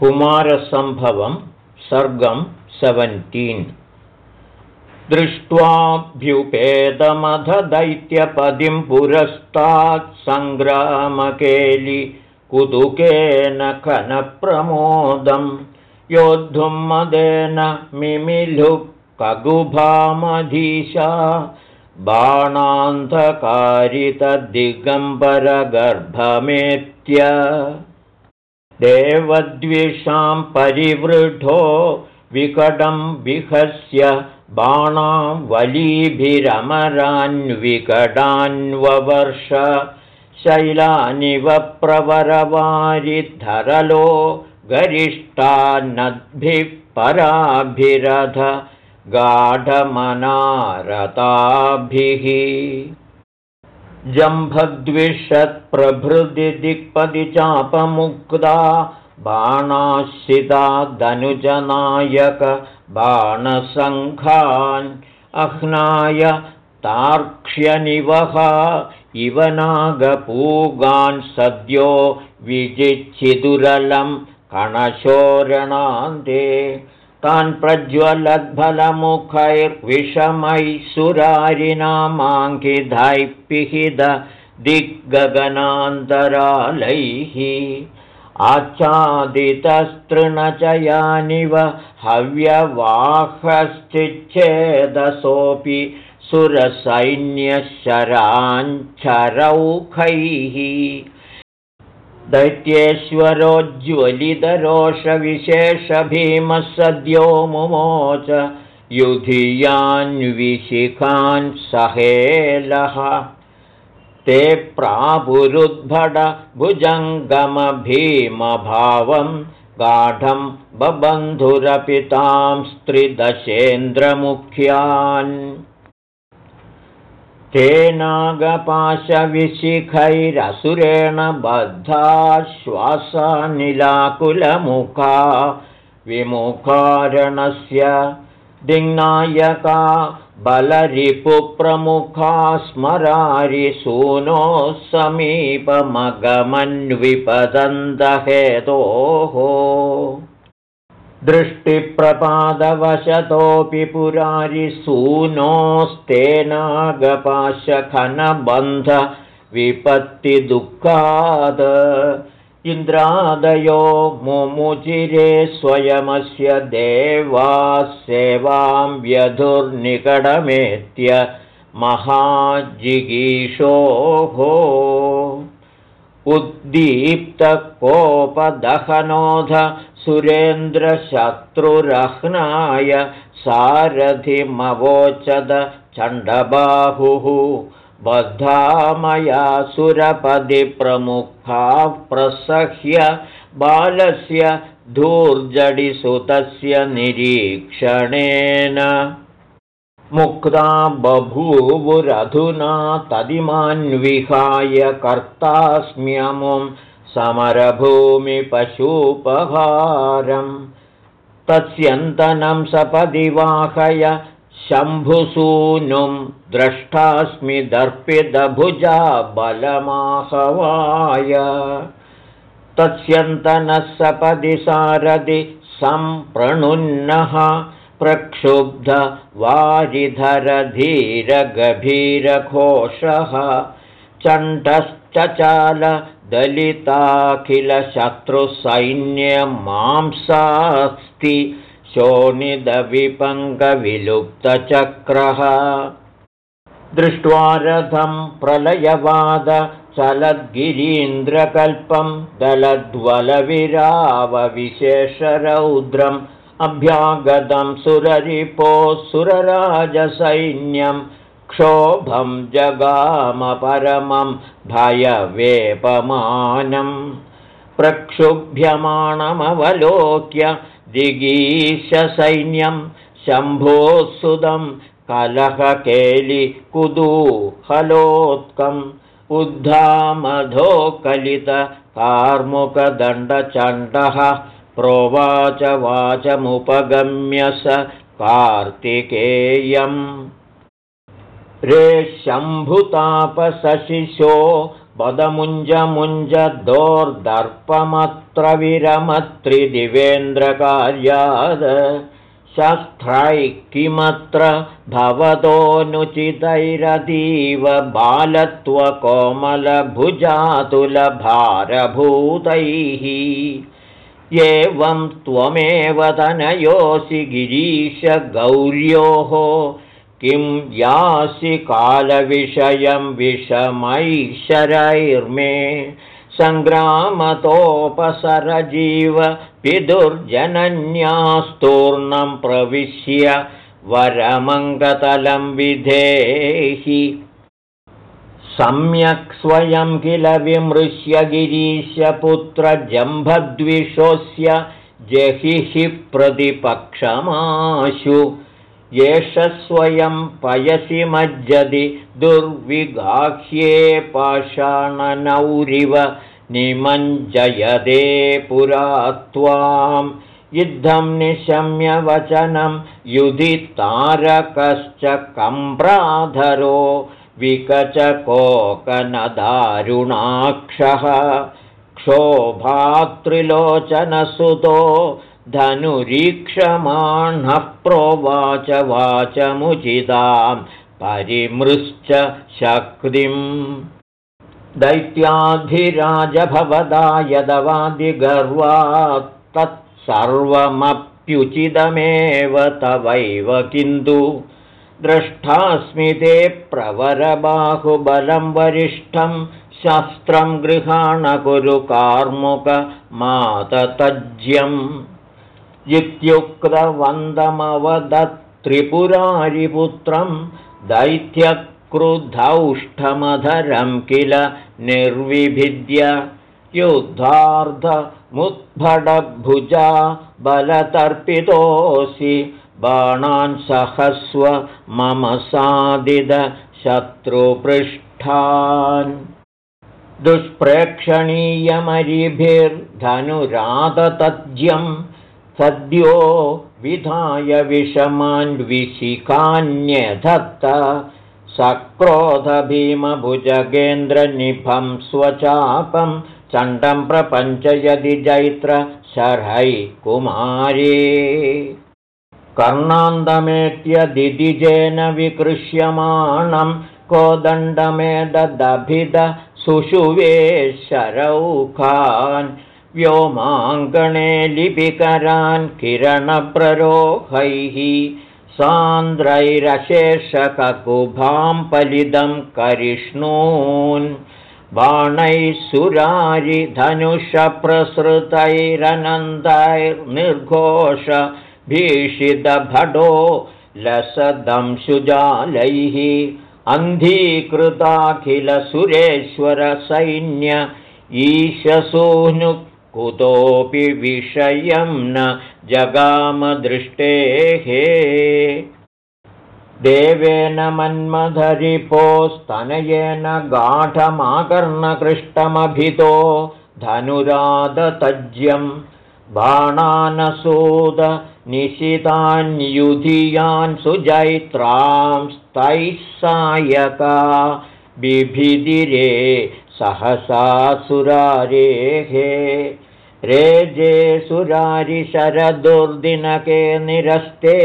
कुमारसम्भवं सर्गं seventeen. दृष्ट्वाभ्युपेदमध दैत्यपदिं पुरस्तात् सङ्ग्रामकेलि कुतुकेन खनप्रमोदं। योद्धुं मदेन मिमिलु कगुभामधीशा। बाणान्धकारितदिगम्बरगर्भमेत्य देवद्विषां परिवृढो विकटं विहस्य बाणावलीभिरमरान्विकटान्ववर्ष शैलानिव प्रवरवारिधरलो गरिष्ठान्नद्भिः पराभिरथ गाढमनारताभिः जम्भद्विषत्प्रभृति दिक्पति चापमुक्ता बाणाशिता दनुजनायक बाणसङ्खान् अह्नाय तार्क्ष्यनिवहा इव नागपूगान् सद्यो विजिच्छिदुरलं कणशोरणान्ते तान् प्रज्वलद्फलमुखैर्विषमैः सुरारिणामाङ्किधैः पिहिद दिग्गगनान्तरालैः आच्छादितस्तृणचयानिव हव्यवाहश्चिच्छेदसोऽपि सुरसैन्यशराञ्छरौखैः दैत्येश्वरोज्ज्वलितरोषविशेषभीमः सद्यो मुमोच युधियान्विशिखान् सहेलः। ते प्रापुरुद्भटभुजङ्गमभीमभावं गाढं बबन्धुरपितां स्त्रिदशेन्द्रमुख्यान् तेनागपाशविशिखैरसुरेण बद्धा श्वासानिलाकुलमुखा विमुखारणस्य दिङ्नायका बलरिपुप्रमुखा स्मरारिसूनोः समीपमगमन्विपदन्तहेतोः दृष्टिप्रपादवशतोऽपि पुरारिसूनोस्तेनागपाशखनबन्धविपत्तिदुःखाद इन्द्रादयो मुमुचिरे स्वयमस्य देवाः सेवां व्यधुर्निकटमेत्य महाजिगीषोः उद्दीप्तकोपदहनोध सुरेन्द्रशत्रुरह्नाय सारथिमवोचद चण्डबाहुः। बद्धामया सुरपदिप्रमुखाः प्रसह्य बालस्य धूर्जडिसुतस्य निरीक्षणेन। मुक्ता बभूवुरधुना तदिमान्विहाय कर्तास्म्यमुं समरभूमिपशूपहारम् तस्यन्तनं सपदि वाहय शम्भुसूनुं द्रष्टास्मि दर्पितभुजा बलमाहवाय। तस्यन्तनः सपदि सारदि सम्प्रणुन्नः प्रक्षुब्धवारिधरधीरगभीरघोषः चण्डश्चचाल दलिताखिलशत्रुसैन्यमांसास्ति शोणिदविपङ्गविलुप्तचक्रः। दृष्ट्वा रथं प्रलयवाद चलद्गिरीन्द्रकल्पं दलद्वलविरावविशेषरौद्रम् अभ्यागतं सुररिपो सुरराजसैन्यं क्षोभं जगामपरमं भयवेपमानं। प्रक्षुभ्यमाणमवलोक्य दिगीशसैन्यं शम्भोऽसुदं कलहकेलिकुतूहलोत्कम् उद्धामधोकलितकार्मुकदण्डचण्डः प्रोवाच वाचमुपगम्य स कार्तिकेयम् रे शम्भुतापसशिशो पदमुञ्जमुञ्जदोर्दर्पमत्र विरमत्रिदिवेन्द्रकार्याद शस्त्रैः किमत्र भवतोऽनुचितैरतीव बालत्वकोमलभुजातुलभारभूतैः। एवं त्वमेव तनयोऽसि गिरीशगौर्योः किं यासि कालविषयं विषमैशरैर्मे सङ्ग्रामतोपसरजीव पितुर्जनन्यास्तूर्णं प्रविश्य वरमङ्गतलं विधेहि। सम्यक् स्वयं किल विमृश्य गिरीशपुत्रजम्भद्विषोऽस्य जहिः प्रतिपक्षमाशु एष स्वयं पयसि मज्जति दुर्विगाह्ये पाषाणनौरिव निमञ्जयदे पुरा त्वां युद्धं निशम्यवचनं युधितारकश्च कम्प्राधरो विकचकोकनदारुणाक्षः। क्षोभातृलोचनसुतो धनुरीक्षमाणः प्रोवाच वाचमुचितां परिमृश्च शक्तिम् दैत्याधिराजभवदा यदवादिगर्वात् तत्सर्वमप्युचितमेव तवैव किन्तु द्रष्टास्मि ते प्रवरबाहुबलं वरिष्ठं शस्त्रं गृहाण कुरु कार्मुकमाततज्यम् इत्युक्तवन्दमवदत्त्रिपुरारिपुत्रं दैत्यक्रुधौष्ठमधरं किल निर्विभिद्य। युद्धार्धमुद्भटभुजा बलतर्पितोऽसि बाणान् सहस्व मम सादिदशत्रुपृष्ठान् दुष्प्रेक्षणीयमरिभिर्धनुराततज्यं सद्यो विधाय विषमान्विशिकान्यधत्त सक्रोधभीमभुजगेन्द्रनिभं स्वचापं चण्डं प्रपञ्चयदि जैत्रशर्है कुमारे। कर्णान्दमेत्यदिदिजेन विकृष्यमाणं कोदण्डमेदभिद सुषुवे शरौखान् व्योमाङ्गणे लिपिकरान् किरणप्ररोहैः सान्द्रैरशेषककुभां फलितं करिष्णून्। बाणैः सुरारिधनुषप्रसृतैरनन्तैर्निर्घोष भीषितभटो लसदंशुजालैः अन्धीकृताखिलसुरेश्वरसैन्य ईशसूनु कुतोऽपि विषयं न जगामदृष्टेः देवेन मन्मधरिपोस्तनयेन गाढमाकर्णकृष्टमभितो धनुरादतज्यम् बाणानसूद निशितान्युधियान् सुजैत्रां स्तैः सायका बिभिदिरे सहसासुरारेः रेजे सुरारिशरदुर्दिनके निरस्ते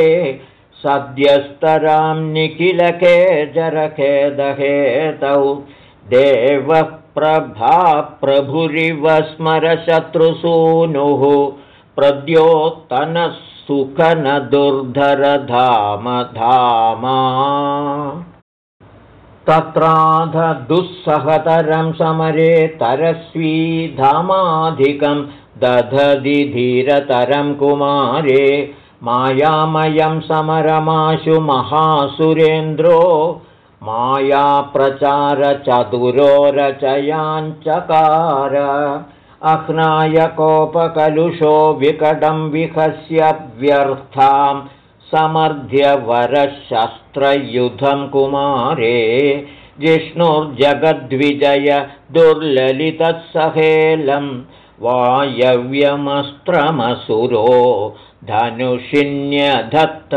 सद्यस्तरां निखिलके जरखेदहेतौ देवः प्रभा प्रभुरिव स्मरशत्रुसूनुः प्रद्योत्तनः सुखनदुर्धरधामधामा तत्राध दुःसहतरं समरे तरस्वी धामाधिकं दधति धीरतरं कुमारे। मायामयं समरमाशु महासुरेन्द्रो मायाप्रचारचतुरो रचयाञ्चकार अह्नायकोपकलुषो विकटं विहस्य व्यर्थां समर्थ्यवरशस्त्रयुधं कुमारे जिष्णुर्जगद्विजय दुर्ललितत्सहेलं वायव्यमस्त्रमसुरो धनुषिन्यधत्त।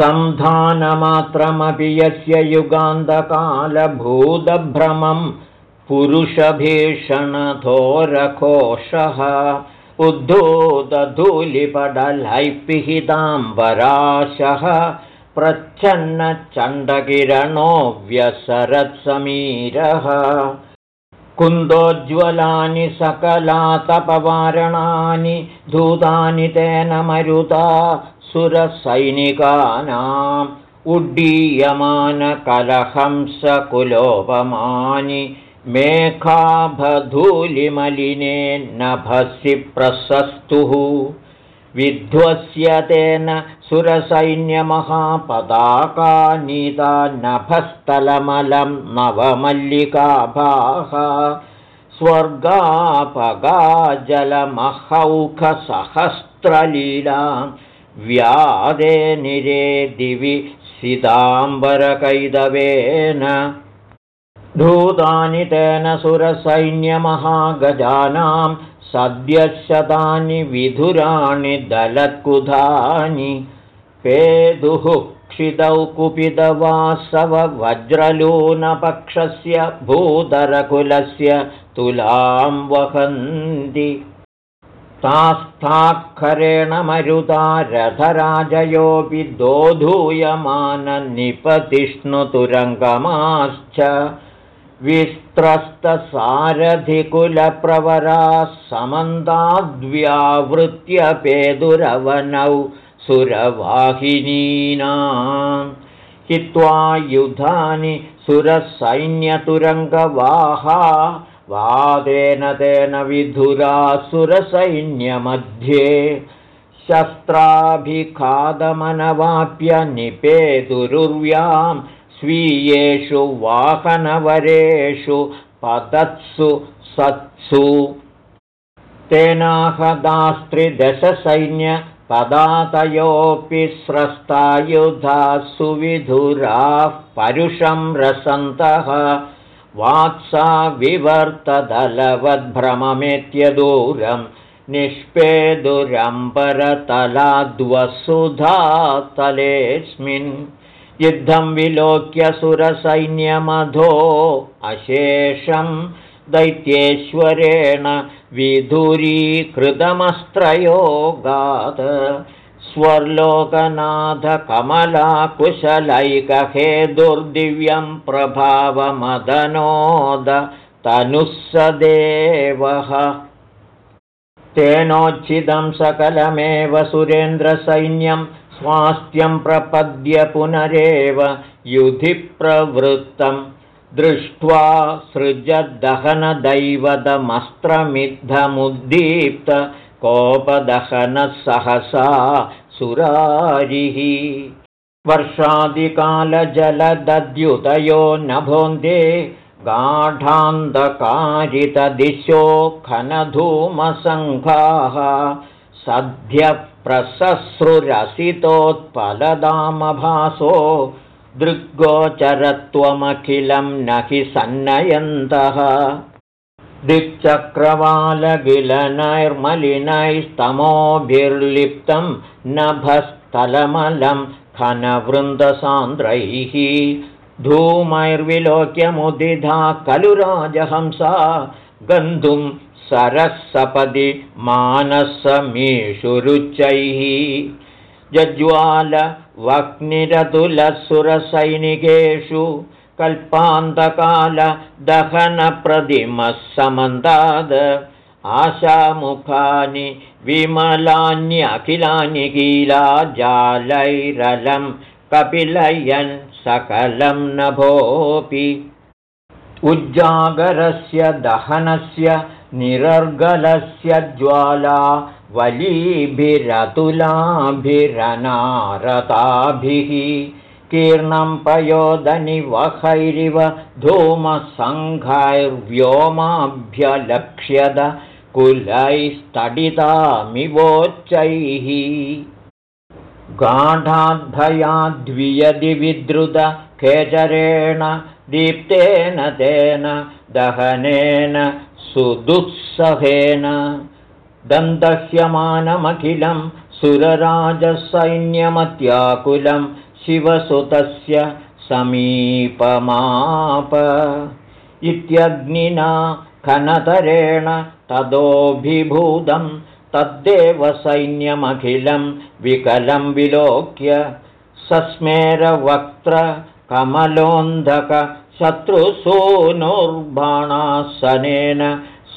सन्धानमात्रमपि यस्य युगान्तकालभूतभ्रमं पुरुषभीषणथोरकोशः उद्धूतधूलिपडलैपिहिताम्बराशः प्रच्छन्नचण्डकिरणो व्यसरत्समीरः कुन्दोज्ज्वलानि सकलातपवारणानि धूतानि तेन मरुता सुरसैनिकानाम् उड्डीयमानकलहंसकुलोपमानि मेघाभधूलिमलिने नभसि प्रशस्तुः। विध्वस्य तेन सुरसैन्यमहापदाकानीता नभस्थलमलं नवमल्लिकाभाः। स्वर्गापगाजलमहौखसहस्रलीला व्यादे निरे दिवि सिदाम्बरकैदवेन धूतानि तेन सुरसैन्यमहागजानां सद्यशतानि विधुराणि दलत्कुधानि पेदुः क्षितौ कुपितवासववज्रलूनपक्षस्य भूधरकुलस्य तुलां वहन्ति। तास्थाखरेण मरुता रथराजयोऽपि दोधूयमाननिपतिष्णुतुरङ्गमाश्च विस्त्रस्तसारथिकुलप्रवराः समन्ताद्व्यावृत्यपेदुरवनौ सुरवाहिनीनां हित्वा युधानि सुरसैन्यतुरङ्गवाहा वादेन तेन विधुरासुरसैन्यमध्ये शस्त्राभिखादमनवाप्य निपेदुरुर्व्यां स्वीयेषु वाहनवरेषु पतत्सु सत्सु। तेनाहदास्त्रिदशसैन्यपदातयोऽपि स्रस्तायुधाः सुविधुराः परुषं रसन्तः। वात्सा विवर्तदलवद्भ्रममेत्यदूरं निष्पेदुरम्बरतलाद्वसुधातलेऽस्मिन् युद्धं विलोक्य सुरसैन्यमधो अशेषं दैत्येश्वरेण विधुरीकृतमस्त्रयोगात्। स्वर्लोकनाथकमलाकुशलैकहे दुर्दिव्यं प्रभावमदनोद तनुः स देवः तेनोच्छिदं सकलमेव सुरेन्द्रसैन्यं स्वास्थ्यं प्रपद्य पुनरेव युधि प्रवृत्तं दृष्ट्वा सृजद्दहनदैवतमस्त्रमिद्धमुद्दीप्त कोपदहनः सहसा सुरारिः। वर्षादिकालजलदद्युतयो नभोन्दे गाढान्धकारितदिशो खनधूमसङ्घाः। सद्यः प्रससृरसितोत्पलदामभासो दृग्गोचरत्वमखिलं न हि सन्नयन्तः। दिक्चक्रवालगिलनैर्मलिनैस्तमोभिर्लिप्तं नभस्थलमलं खनवृन्दसान्द्रैः धूमैर्विलोक्यमुदिधा खलु राजहंसा गन्तुं सरःसपदि मानसमीषुरुच्चैः जज्वालवह्निरतुलसुरसैनिकेषु कल्पान्तकालदहनप्रतिमः समन्ताद् आशामुखानि विमलान्यखिलानि कीलाजालैरलं कपिलयन् सकलं नभोऽपि। उज्जागरस्य दहनस्य निरर्गलस्य ज्वाला वलीभिरतुलाभिरनारताभिः कीर्णं पयोदनिवहैरिव धूमसङ्घैर्व्योमाभ्यलक्ष्यद कुलैस्तडितामिवोच्चैः। गाढाद्भयाद्वियदि विद्रुतखेचरेण दीप्तेन तेन दहनेन सुदुःसहेन दन्तह्यमानमखिलं सुरराजसैन्यमत्याकुलं शिवसुतस्य समीपमाप। इत्यग्निना खनतरेण तदोऽभिभूतं तद्देवसैन्यमखिलं विकलं विलोक्य सस्मेरवक्त्र कमलोन्धकशत्रुसूनुर्बाणासनेन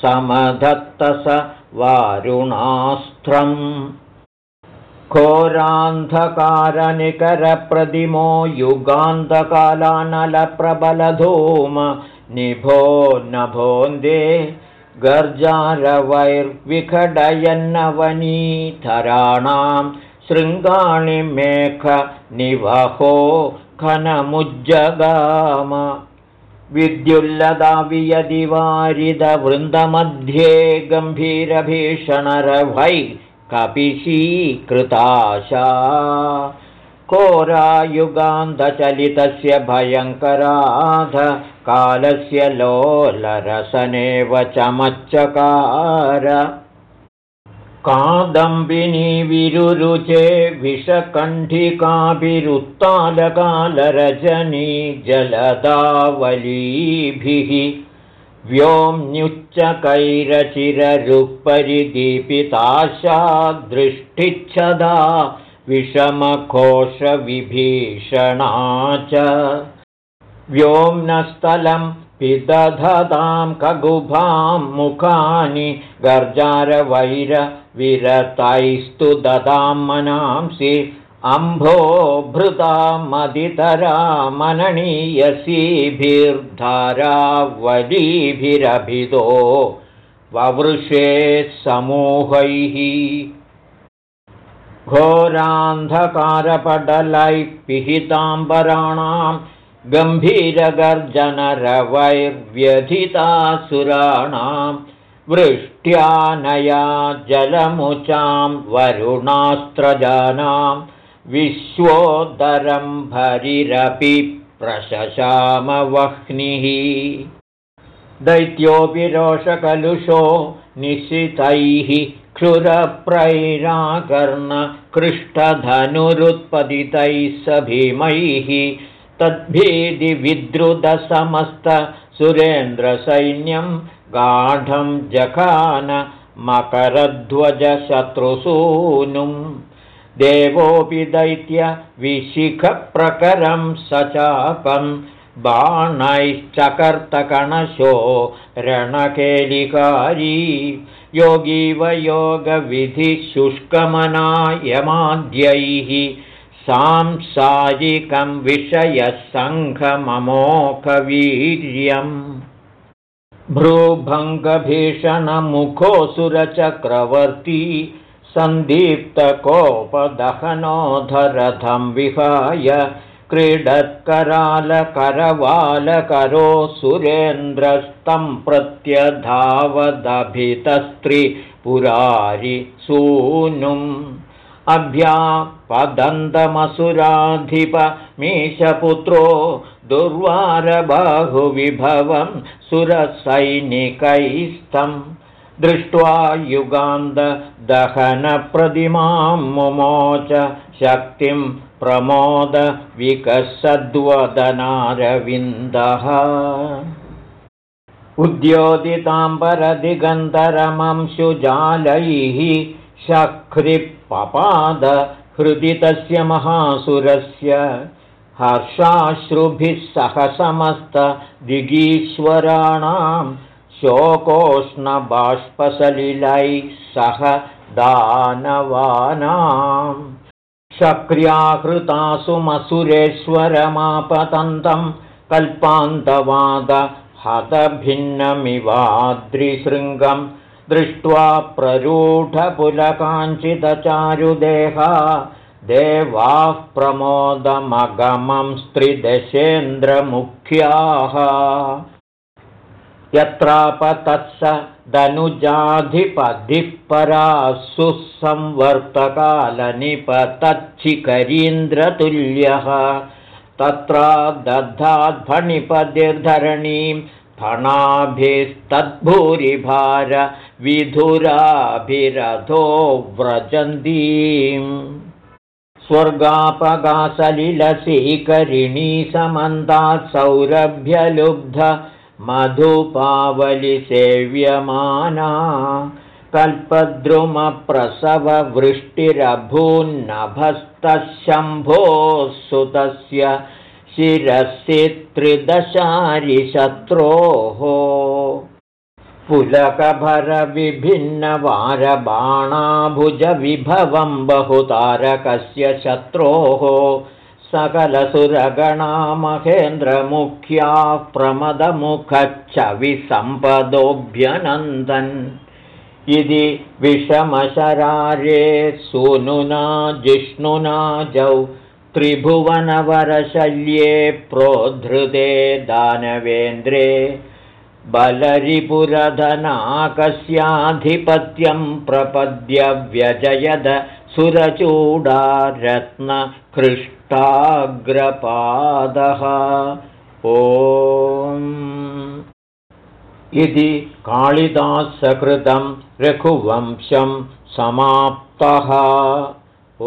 समधत्तस वारुणास्त्रम्। घोरान्धकारनिकरप्रतिमो युगान्धकालानलप्रबलधूम निभो नभोन्दे गर्जारवैर्विखडयन्नवनीधराणां शृङ्गाणि मेघनिवहो घनमुज्जगाम विद्युल्लदा वियदिवारिदवृन्दमध्ये गम्भीरभीषणरभै कपिशीकृताशा। कोरायुगान्धचलितस्य भयङ्कराध कालस्य लोलरसनेव चमच्चकार कादम्बिनी विरुरुचे विषकण्ठिकाभिरुत्तालकालरजनी जलदावलीभिः व्योम्न्युच्चकैरचिररुपरिदीपिताशा दृष्टिच्छदा विषमकोशविभीषणा च। व्योम्नस्थलं पिदधतां कगुभां मुखानि गर्जारवैरविरतैस्तु ददां मनांसि। अम्भोभृता मदितरा मननीयसीभिर्धारावलीभिरभिदो। ववृषे समूहैः। घोरान्धकारपटलैः पिहिताम्बराणां गम्भीरगर्जनरवैर्व्यधितासुराणां वृष्ट्यानया जलमुचां वरुणास्त्रजानां विश्वोदरं भरिरपि प्रशशामवह्निः। दैत्योऽपि रोषकलुषो निशितैः क्षुरप्रैराकर्णकृष्टधनुरुत्पदितैः स भीमैः तद्भीदिविद्रुतसमस्तसुरेन्द्रसैन्यं गाढं जखान मकरध्वजशत्रुसूनुं देवोऽपि दैत्यविशिखप्रकरं सचापं बाणैश्चकर्तकणशो रणकेलिकारी। योगीव योगविधिशुष्कमनायमाद्यैः सांसारिकं विषयसङ्घममोघवीर्यम् भ्रूभङ्गभीषणमुखोऽसुरचक्रवर्ती सन्दीप्तकोपदहनोधरथं विहाय क्रीडत्करालकरवालकरो सुरेन्द्रस्तं प्रत्यधावदभितस्त्रिपुरारि सूनुम् अभ्यापदन्तमसुराधिपमीशपुत्रो दुर्वारबाहुविभवं सुरसैनिकैस्तम् दृष्ट्वा युगान्तदहनप्रतिमां मुमोच शक्तिं प्रमोदविकसद्वदनारविन्दः उद्योदिताम्बरदिगन्धरमंशुजालैः शख्रिपपाद हृदि तस्य महासुरस्य हर्षाश्रुभिः सह समस्तदिगीश्वराणां शोकोष्णबाष्पसलिलैः सह दानवानां शक्र्याहृतासुमसुरेश्वरमापतन्तं कल्पान्तवाद हतभिन्नमिवाद्रिशृङ्गम् दृष्ट्वा प्ररूढपुलकाञ्चिदचारुदेहा देवाः प्रमोदमगमं स्त्रिदशेन्द्रमुख्याः। यत्रापतत्स परासु संवर्तकालनिपतच्छिखरीन्द्रतुल्यः तत्रा दद्धाद्फणिपतिर्धरणीं फणाभिस्तद्भूरिभार विधुराभिरथो व्रजन्तीम् स्वर्गापगासलिलसीकरिणी समन्तात् सौरभ्यलुब्ध मधुपावलिसेव्यमाना। कल्पद्रुमप्रसववृष्टिरभून्नभस्तशम्भोः सुतस्य शिरसि त्रिदशारिशत्रोः पुलकभरविभिन्नवारबाणाभुजविभवं बहुतारकस्य शत्रोः। सकलसुरगणा महेन्द्रमुख्याः प्रमदमुखच्छविसम्पदोऽभ्यनन्दन् इति विषमशरारे सूनुना जिष्णुना जौ त्रिभुवनवरशल्ये प्रोद्धृते दानवेन्द्रे बलरिपुरधनाकस्याधिपत्यं प्रपद्य व्यजयद सुरचूडा रत्नकृष्टाग्रपादः ओ इति कालिदासकृतं रघुवंशं समाप्तः। ओ